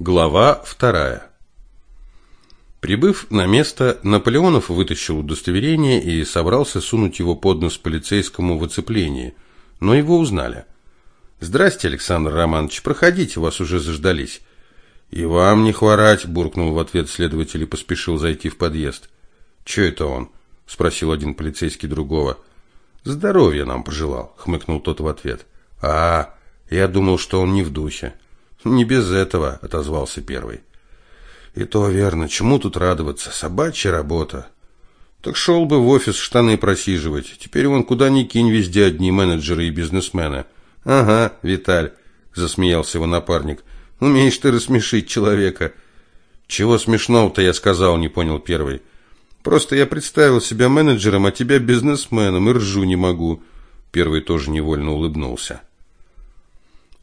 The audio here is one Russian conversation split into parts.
Глава вторая. Прибыв на место, Наполеонов вытащил удостоверение и собрался сунуть его под нос полицейскому в оцеплении, но его узнали. «Здрасте, Александр Романович, проходите, вас уже заждались». «И вам не хворать», – буркнул в ответ следователь и поспешил зайти в подъезд. «Че это он?» – спросил один полицейский другого. «Здоровья нам пожелал», – хмыкнул тот в ответ. «А, я думал, что он не в духе». Не без этого, отозвался первый. И то верно, чему тут радоваться? Собачья работа. Так шел бы в офис штаны просиживать. Теперь вон куда ни кинь, везде одни менеджеры и бизнесмены. Ага, Виталь, засмеялся его напарник. Умеешь ты рассмешить человека. Чего смешного-то я сказал, не понял первый. Просто я представил себя менеджером, а тебя бизнесменом, и ржу не могу. Первый тоже невольно улыбнулся.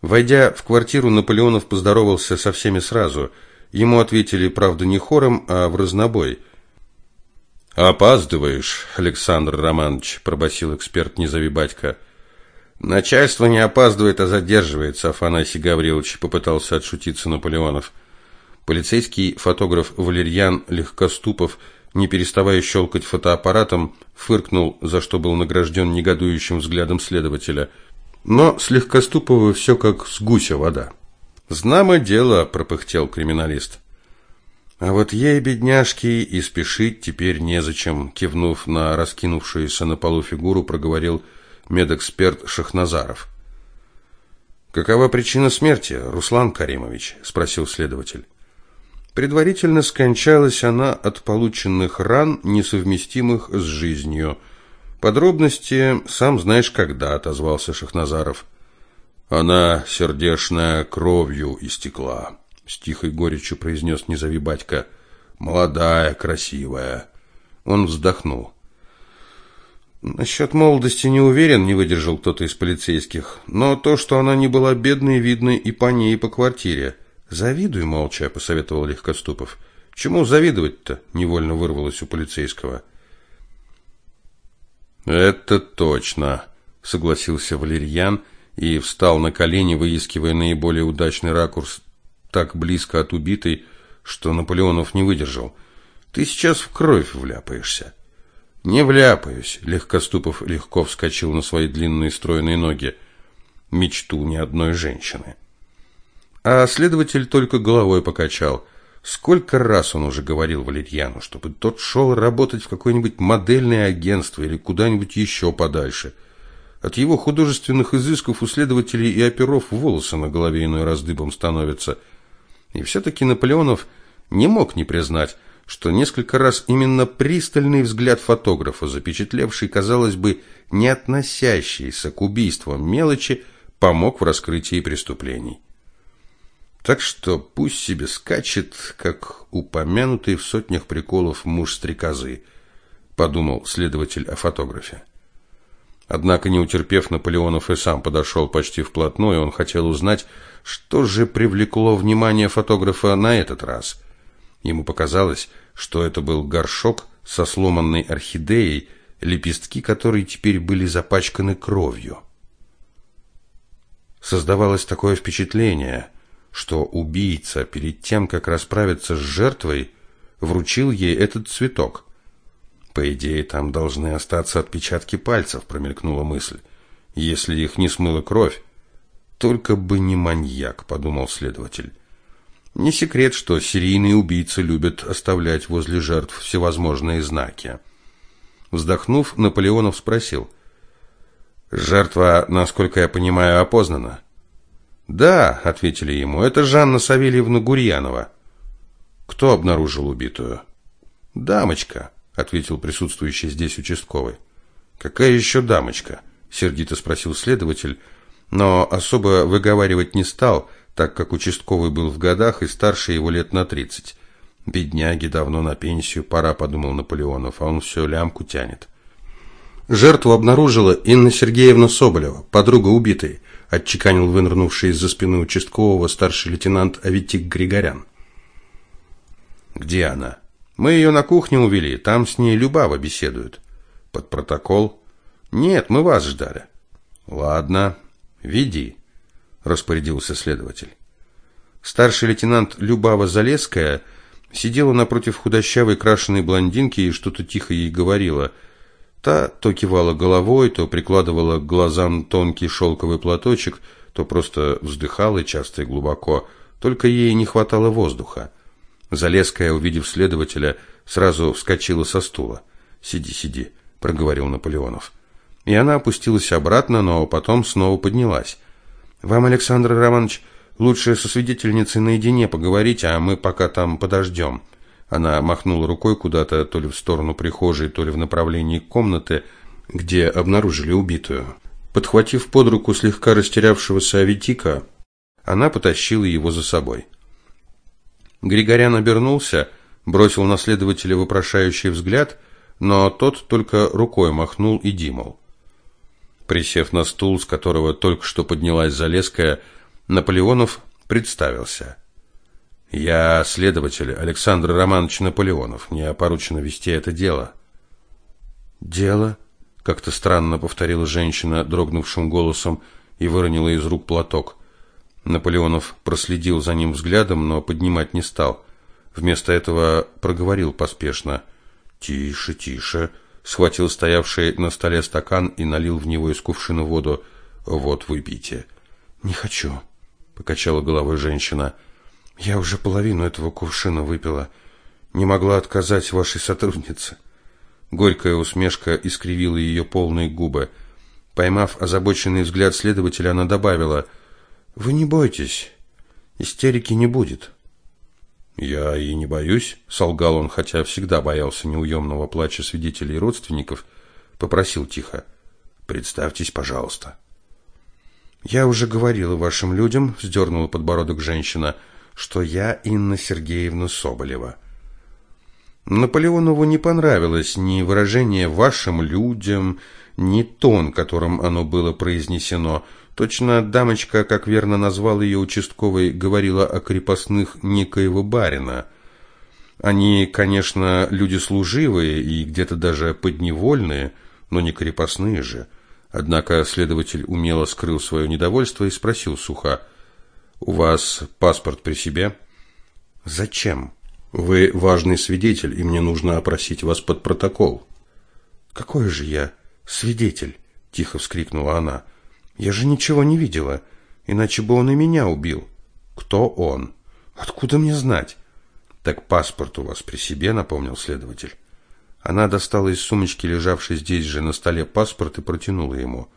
Войдя в квартиру, Наполеонов поздоровался со всеми сразу. Ему ответили, правда, не хором, а в разнобой. «Опаздываешь, Александр Романович», – пробасил эксперт «Не зови батька». «Начальство не опаздывает, а задерживается», – Афанасий Гаврилович попытался отшутиться Наполеонов. Полицейский фотограф Валерьян Легкоступов, не переставая щелкать фотоаппаратом, фыркнул, за что был награжден негодующим взглядом следователя – но слегка ступово все как с гуся вода. «Знамо дело», – пропыхтел криминалист. «А вот ей, бедняжки, и спешить теперь незачем», – кивнув на раскинувшуюся на полу фигуру, проговорил медэксперт Шахназаров. «Какова причина смерти, Руслан Каримович?» – спросил следователь. Предварительно скончалась она от полученных ран, несовместимых с жизнью – Подробности сам знаешь когда, отозвался Шахназаров. Она сердешная кровью истекла, с тихой горечью произнес Низови батька. Молодая, красивая. Он вздохнул. Насчет молодости не уверен, не выдержал кто-то из полицейских. Но то, что она не была бедной, видно и по ней, и по квартире. Завидуй молча, посоветовал Легкоступов. Чему завидовать-то? Невольно вырвалось у полицейского. Это точно, согласился Валерьян и встал на колени, выискивая наиболее удачный ракурс так близко от убитой, что Наполеонов не выдержал. Ты сейчас в кровь вляпаешься. Не вляпаюсь, Легкоступов легко вскочил на свои длинные стройные ноги. Мечту ни одной женщины. А следователь только головой покачал. Сколько раз он уже говорил Валерьяну, чтобы тот шел работать в какое-нибудь модельное агентство или куда-нибудь еще подальше. От его художественных изысков у следователей и оперов волосы на голове иной раз дыбом становятся. И все-таки Наполеонов не мог не признать, что несколько раз именно пристальный взгляд фотографа, запечатлевший, казалось бы, не относящиеся к убийствам мелочи, помог в раскрытии преступлений. Так что пусть себе скачет, как упомянутый в сотнях приколов муж стрекозы, подумал следователь о фотографе. Однако, не утерпев, Наполеонов и сам подошел почти вплотную, он хотел узнать, что же привлекло внимание фотографа на этот раз. Ему показалось, что это был горшок со сломанной орхидеей, лепестки которой теперь были запачканы кровью. Создавалось такое впечатление – что убийца перед тем, как расправиться с жертвой, вручил ей этот цветок. По идее, там должны остаться отпечатки пальцев, промелькнула мысль. Если их не смыла кровь, только бы не маньяк, подумал следователь. Не секрет, что серийные убийцы любят оставлять возле жертв всевозможные знаки. Вздохнув, Наполеонов спросил: "Жертва, насколько я понимаю, опознана?" «Да», — ответили ему, — «это Жанна Савельевна Гурьянова». «Кто обнаружил убитую?» «Дамочка», — ответил присутствующий здесь участковый. «Какая еще дамочка?» — сердито спросил следователь, но особо выговаривать не стал, так как участковый был в годах и старше его лет на тридцать. «Бедняги давно на пенсию, пора», — подумал Наполеонов, а он все лямку тянет. Жертву обнаружила Инна Сергеевна Соболева, подруга убитой отчеканил вынырнувший из-за спины участкового старший лейтенант Аветик Григорян. Где она? Мы ее на кухню увели, там с ней Любава беседует. Под протокол? Нет, мы вас ждали. Ладно, веди, распорядился следователь. Старший лейтенант Любава Залеская сидела напротив худощавой крашеной блондинки и что-то тихо ей говорила. Та то кивала головой, то прикладывала к глазам тонкий шелковый платочек, то просто вздыхала часто и глубоко, только ей не хватало воздуха. Залеская, увидев следователя, сразу вскочила со стула. «Сиди, сиди», — проговорил Наполеонов. И она опустилась обратно, но потом снова поднялась. «Вам, Александр Романович, лучше со свидетельницей наедине поговорить, а мы пока там подождем». Она махнула рукой куда-то, то ли в сторону прихожей, то ли в направлении комнаты, где обнаружили убитую. Подхватив под руку слегка растерявшегося Аветика, она потащила его за собой. Григорян обернулся, бросил на следователя вопрошающий взгляд, но тот только рукой махнул и димол. Присев на стул, с которого только что поднялась Залеская, Наполеонов представился. «Я следователь Александр Романович Наполеонов. Мне поручено вести это дело». «Дело?» — как-то странно повторила женщина дрогнувшим голосом и выронила из рук платок. Наполеонов проследил за ним взглядом, но поднимать не стал. Вместо этого проговорил поспешно. «Тише, тише!» Схватил стоявший на столе стакан и налил в него из кувшина воду. «Вот, выпейте». «Не хочу», — покачала головой женщина. «Я уже половину этого кувшина выпила. Не могла отказать вашей сотруднице». Горькая усмешка искривила ее полные губы. Поймав озабоченный взгляд следователя, она добавила — вы не бойтесь. Истерики не будет. Я и не боюсь, солгал он, хотя всегда боялся неуемного плача свидетелей и родственников, попросил тихо: "Представьтесь, пожалуйста". Я уже говорила вашим людям, вздернула подбородок женщина, что я Инна Сергеевна Соболева. Наполеонову не понравилось ни выражение вашим людям, ни тон, которым оно было произнесено. Точно дамочка, как верно назвал ее участковый, говорила о крепостных некоего барина. Они, конечно, люди служивые и где-то даже подневольные, но не крепостные же. Однако следователь умело скрыл свое недовольство и спросил сухо: "У вас паспорт при себе?" "Зачем?" "Вы важный свидетель, и мне нужно опросить вас под протокол". "Какой же я свидетель?" тихо вскрикнула она. Я же ничего не видела, иначе бы он и меня убил. Кто он? Откуда мне знать? Так паспорт у вас при себе, напомнил следователь. Она достала из сумочки, лежавшей здесь же на столе, паспорт и протянула ему.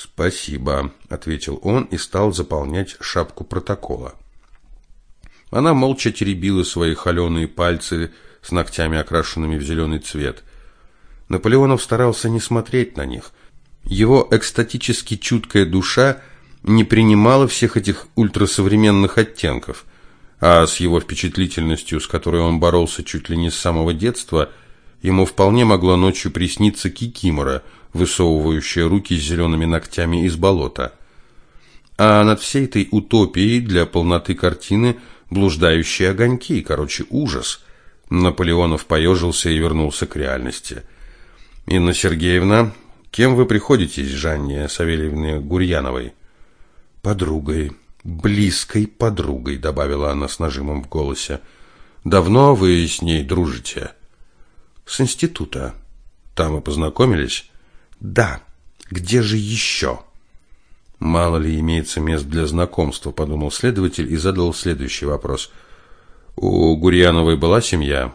"Спасибо", ответил он и стал заполнять шапку протокола. Она молча теребила свои холеные пальцы с ногтями, окрашенными в зеленый цвет. Наполеонов старался не смотреть на них, его экстатически чуткая душа не принимала всех этих ультрасовременных оттенков, а с его впечатлительностью, с которой он боролся чуть ли не с самого детства, ему вполне могло ночью присниться кикимора, высовывающая руки с зелеными ногтями из болота. А над всей этой утопией для полноты картины блуждающие огоньки, короче, ужас. Наполеонов поежился и вернулся к реальности. Инна Сергеевна Кем вы приходитесь Жанне Савельевне Гурьяновой? Подругой, близкой подругой, добавила она с нажимом в голосе. Давно вы с ней дружите? С института. Там и познакомились? Да. Где же еще?» Мало ли имеется мест для знакомства, подумал следователь и задал следующий вопрос. У Гурьяновой была семья?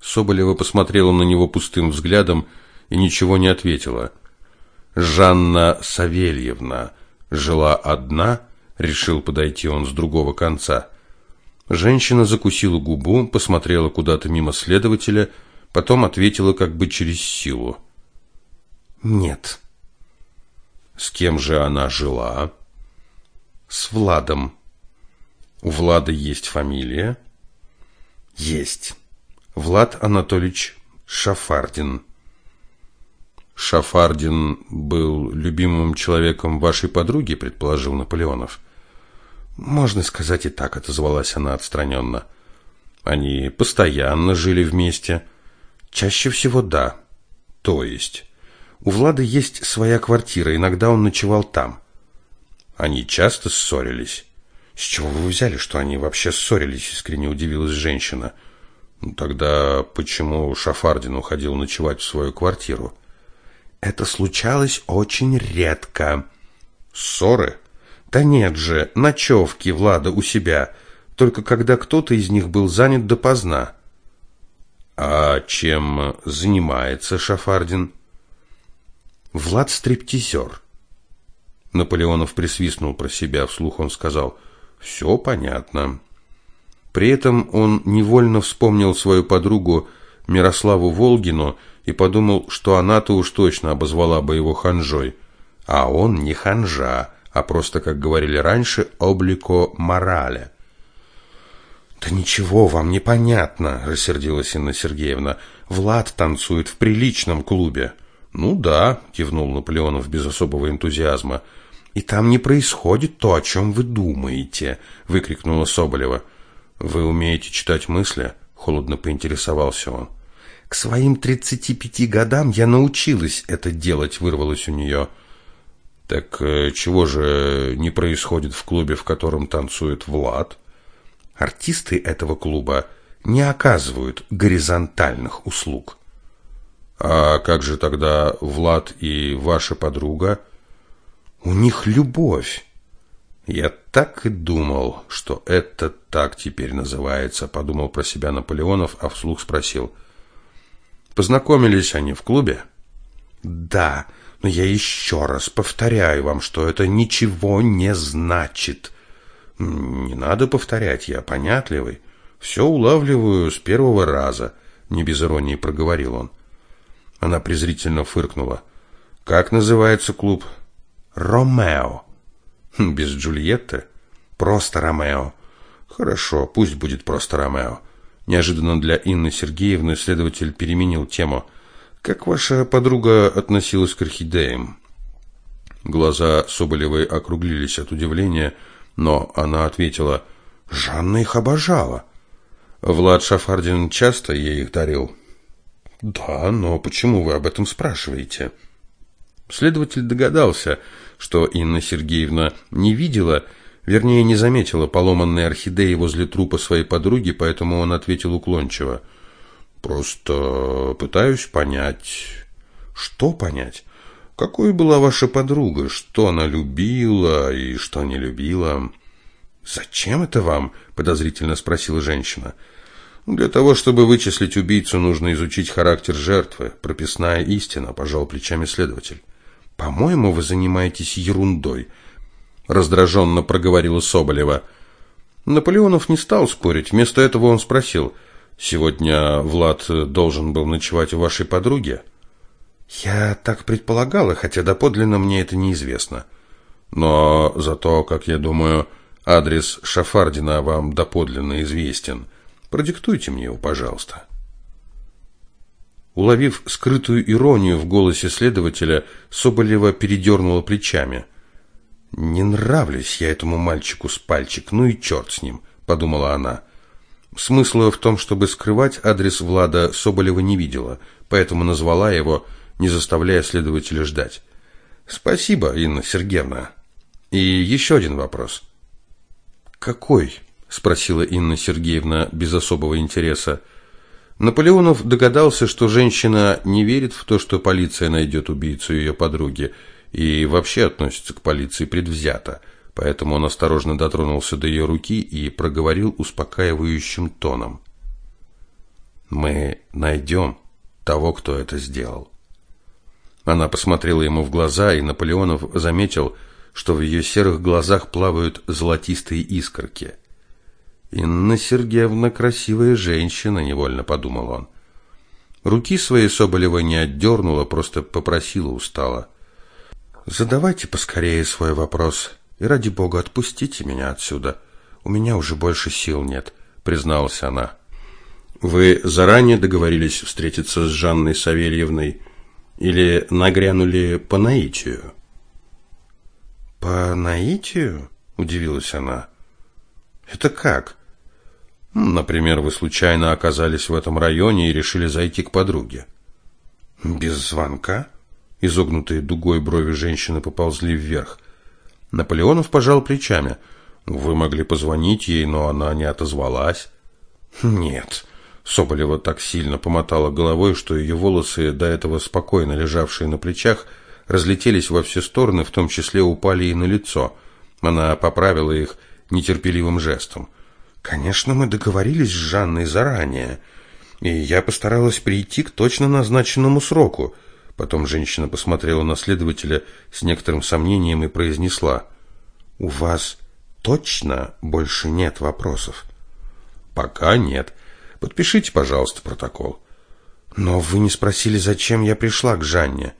Соболева посмотрела на него пустым взглядом и ничего не ответила. Жанна Савельевна жила одна, решил подойти он с другого конца. Женщина закусила губу, посмотрела куда-то мимо следователя, потом ответила как бы через силу. Нет. С кем же она жила? С Владом. У Влада есть фамилия? Есть. Влад Анатольевич Шафардин. Шафардин был любимым человеком вашей подруги, предположил Наполеонов. Можно сказать и так, отозвалась она отстраненно. Они постоянно жили вместе. Чаще всего да. То есть у Влада есть своя квартира, иногда он ночевал там. Они часто ссорились. С чего вы взяли, что они вообще ссорились? Искренне удивилась женщина. Ну, тогда почему Шафардин уходил ночевать в свою квартиру? Это случалось очень редко. Ссоры? Да нет же, ночевки Влада у себя, только когда кто-то из них был занят допоздна. А чем занимается Шафардин? Влад стриптизер. Наполеонов присвистнул про себя, вслух он сказал: «Все понятно". При этом он невольно вспомнил свою подругу Мирославу Волгину и подумал, что она-то уж точно обозвала бы его ханжой. А он не ханжа, а просто, как говорили раньше, облико морали. «Да ничего вам не понятно», — рассердилась Инна Сергеевна. «Влад танцует в приличном клубе». «Ну да», — кивнул Наполеонов без особого энтузиазма. «И там не происходит то, о чем вы думаете», — выкрикнула Соболева. «Вы умеете читать мысли?» — холодно поинтересовался он. «К своим тридцати пяти годам я научилась это делать», — вырвалось у нее. «Так э, чего же не происходит в клубе, в котором танцует Влад?» Артисты этого клуба не оказывают горизонтальных услуг. А как же тогда Влад и ваша подруга? У них любовь. Я так и думал, что это так теперь называется, подумал про себя Наполеонов, а вслух спросил: Познакомились они в клубе? Да, но я еще раз повторяю вам, что это ничего не значит. Не надо повторять, я понятливый. Все улавливаю с первого раза, не без иронии проговорил он. Она презрительно фыркнула. Как называется клуб? Ромео. Хм, без Джульетты? Просто Ромео. Хорошо, пусть будет просто Ромео. Неожиданно для Инны Сергеевны следователь переменил тему. Как ваша подруга относилась к орхидеям? Глаза Соболевой округлились от удивления, но она ответила: "Жанна их обожала. Влад Шафардин часто ей их дарил". "Да, но почему вы об этом спрашиваете?" Следователь догадался, что Инна Сергеевна не видела, вернее, не заметила поломанной орхидеи возле трупа своей подруги, поэтому он ответил уклончиво: "Просто пытаюсь понять, что понять?" Какой была ваша подруга? Что она любила и что не любила? Зачем это вам? подозрительно спросила женщина. Для того, чтобы вычислить убийцу, нужно изучить характер жертвы. Прописная истина, пожал плечами следователь. По-моему, вы занимаетесь ерундой, раздраженно проговорила Соболева. Наполеонов не стал спорить, вместо этого он спросил: "Сегодня Влад должен был ночевать у вашей подруги?" Я так предполагала, хотя доподлинно мне это неизвестно. Но зато, как я думаю, адрес Шафардина вам доподлинно известен. Продиктуйте мне его, пожалуйста. Уловив скрытую иронию в голосе следователя, Соболева передернула плечами. Не нравлюсь я этому мальчику с пальчик, ну и черт с ним, подумала она. Смысла в том, чтобы скрывать адрес Влада, Соболева не видела, поэтому назвала его не заставляя следователя ждать. Спасибо, Инна Сергеевна. И еще один вопрос. Какой? Спросила Инна Сергеевна без особого интереса. Наполеонов догадался, что женщина не верит в то, что полиция найдет убийцу ее подруги, и вообще относится к полиции предвзято. Поэтому он осторожно дотронулся до ее руки и проговорил успокаивающим тоном: "Мы найдем того, кто это сделал". Она посмотрела ему в глаза, и Наполеонов заметил, что в ее серых глазах плавают золотистые искорки. Инна Сергеевна красивая женщина, невольно подумал он. Руки своей Соболева не отдернула, просто попросила устало: "Задавайте поскорее свой вопрос и ради бога отпустите меня отсюда. У меня уже больше сил нет", призналась она. Вы заранее договорились встретиться с Жанной Савельевной или нагрянули по наитию? По наитию? Удивилась она. Это как? Например, вы случайно оказались в этом районе и решили зайти к подруге. Без звонка? Изогнутые дугой брови женщины поползли вверх. Наполеонов пожал плечами. Вы могли позвонить ей, но она не отозвалась. Нет. Соболева так сильно помотала головой, что ее волосы, до этого спокойно лежавшие на плечах, разлетелись во все стороны, в том числе упали и на лицо. Она поправила их нетерпеливым жестом. Конечно, мы договорились с Жанной заранее, и я постаралась прийти к точно назначенному сроку. Потом женщина посмотрела на следователя с некоторым сомнением и произнесла: "У вас точно больше нет вопросов?" "Пока нет. Подпишите, пожалуйста, протокол". "Но вы не спросили, зачем я пришла к Жанне?"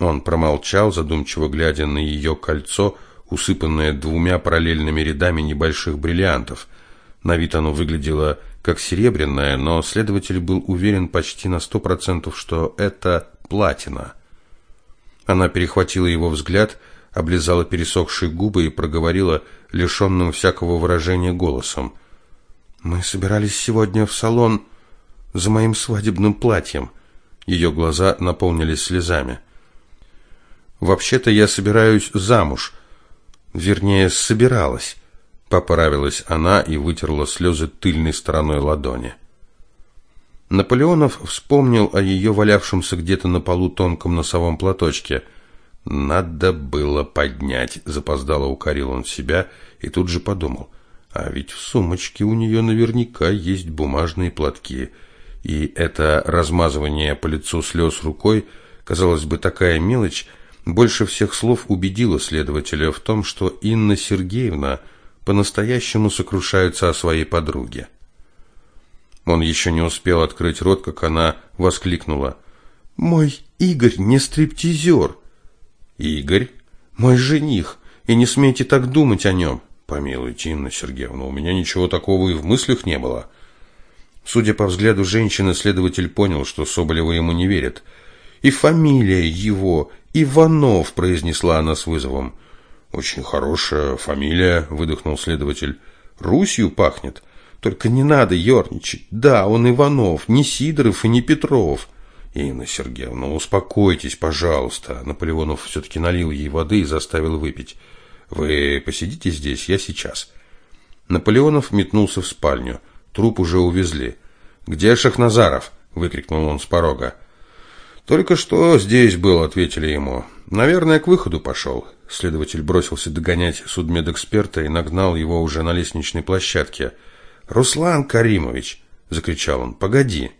Он промолчал, задумчиво глядя на ее кольцо, усыпанное двумя параллельными рядами небольших бриллиантов. На вид оно выглядело как серебряное, но следователь был уверен почти на сто процентов, что это платина. Она перехватила его взгляд, облизала пересохшие губы и проговорила лишенным всякого выражения голосом: "Мы собирались сегодня в салон за моим свадебным платьем". Ее глаза наполнились слезами. Вообще-то я собираюсь замуж. Вернее, собиралась. Поправилась она и вытерла слезы тыльной стороной ладони. Наполеонов вспомнил о ее валявшемся где-то на полу тонком носовом платочке. Надо было поднять, запоздало укорил он себя и тут же подумал: а ведь в сумочке у нее наверняка есть бумажные платки. И это размазывание по лицу слез рукой, казалось бы, такая мелочь, больше всех слов убедила следователя в том, что Инна Сергеевна по-настоящему сокрушается о своей подруге. Он еще не успел открыть рот, как она воскликнула: "Мой Игорь не стриптизер!» Игорь, мой жених, и не смейте так думать о нем!» Помилуйте, Инна Сергеевна, у меня ничего такого и в мыслях не было. Судя по взгляду женщины, следователь понял, что Соболева ему не верит. И фамилия его Иванов, произнесла она с вызовом. Очень хорошая фамилия, выдохнул следователь. Русью пахнет. Только не надо ерничать. Да, он Иванов, не Сидоров и не Петров. Инна Сергеевна, успокойтесь, пожалуйста. Наполеонов все-таки налил ей воды и заставил выпить. Вы посидите здесь, я сейчас. Наполеонов метнулся в спальню. Труп уже увезли. Где Шахназаров? выкрикнул он с порога. Только что здесь был, ответили ему. Наверное, к выходу пошел». Следователь бросился догонять судмедэксперта и нагнал его уже на лестничной площадке. «Руслан Каримович!» — закричал он. «Погоди!»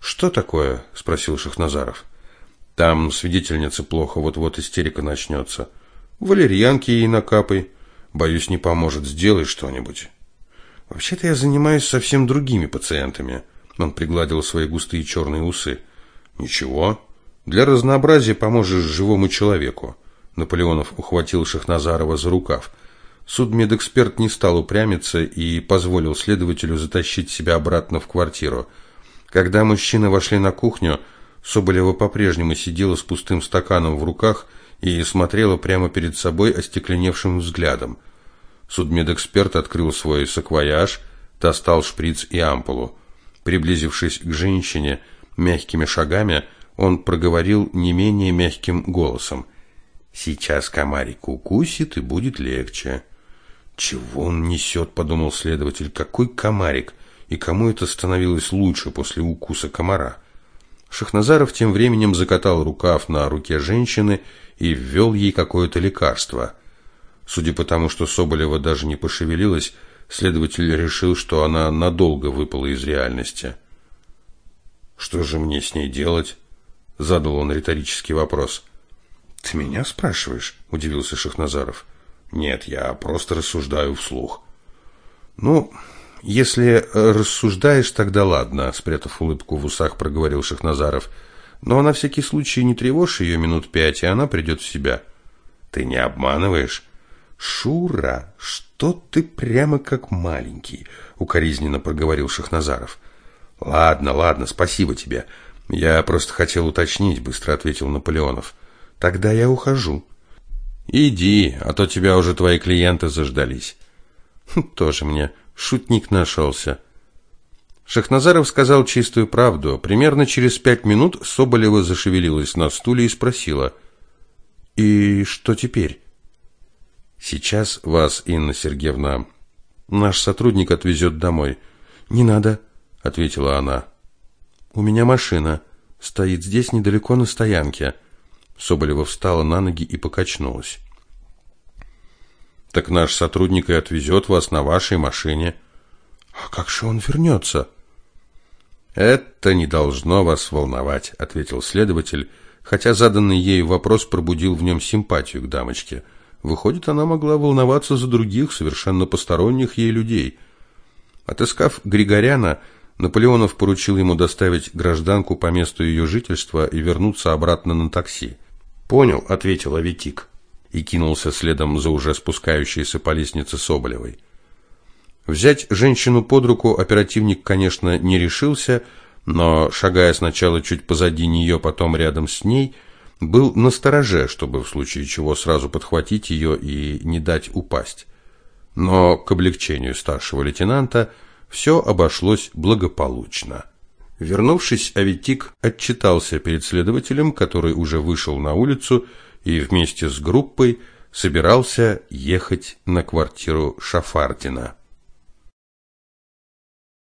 «Что такое?» — спросил Шахназаров. «Там свидетельница плохо, вот-вот истерика начнется. Валерьянки ей накапай. Боюсь, не поможет. Сделай что-нибудь». «Вообще-то я занимаюсь совсем другими пациентами». Он пригладил свои густые черные усы. Ничего. Для разнообразия поможешь живому человеку. Наполеонов ухватил Шахназарова за рукав. Судмедэксперт не стал упрямиться и позволил следователю затащить себя обратно в квартиру. Когда мужчины вошли на кухню, Соболева по-прежнему сидела с пустым стаканом в руках и смотрела прямо перед собой остекленевшим взглядом. Судмедэксперт открыл свой саквояж, достал шприц и ампулу. Приблизившись к женщине, Мягкими шагами он проговорил не менее мягким голосом. «Сейчас комарик укусит, и будет легче». «Чего он несет?» – подумал следователь. «Какой комарик? И кому это становилось лучше после укуса комара?» Шахназаров тем временем закатал рукав на руке женщины и ввел ей какое-то лекарство. Судя по тому, что Соболева даже не пошевелилась, следователь решил, что она надолго выпала из реальности. Что же мне с ней делать? задал он риторический вопрос. Ты меня спрашиваешь? удивился Шахназаров. Нет, я просто рассуждаю вслух. Ну, если рассуждаешь, тогда ладно, спрятав улыбку в усах, проговорил Шахназаров. Но на всякий случай не тревожь ее минут пять, и она придет в себя. Ты не обманываешь? Шура, что ты прямо как маленький, укоризненно проговорил Шахназаров. Ладно, ладно, спасибо тебе. Я просто хотел уточнить, быстро ответил Наполеонов. Тогда я ухожу. Иди, а то тебя уже твои клиенты заждались. Хм, тоже мне шутник нашелся. Шахназаров сказал чистую правду. Примерно через пять минут Соболева зашевелилась на стуле и спросила: "И что теперь?" Сейчас вас, Инна Сергеевна, наш сотрудник отвезет домой. Не надо, ответила она. У меня машина стоит здесь недалеко на стоянке. Соболева встала на ноги и покачнулась. Так наш сотрудник и отвезет вас на вашей машине. А как же он вернется?» Это не должно вас волновать, ответил следователь, хотя заданный ей вопрос пробудил в нем симпатию к дамочке. Выходит, она могла волноваться за других, совершенно посторонних ей людей. Отыскав Григоряна, Наполеонов поручил ему доставить гражданку по месту ее жительства и вернуться обратно на такси. «Понял», — ответил Аветик и кинулся следом за уже спускающейся по лестнице Соболевой. Взять женщину под руку оперативник, конечно, не решился, но, шагая сначала чуть позади нее, потом рядом с ней, был настороже, чтобы в случае чего сразу подхватить ее и не дать упасть. Но к облегчению старшего лейтенанта все обошлось благополучно. Вернувшись, Аветик отчитался перед следователем, который уже вышел на улицу и вместе с группой собирался ехать на квартиру Шафардина.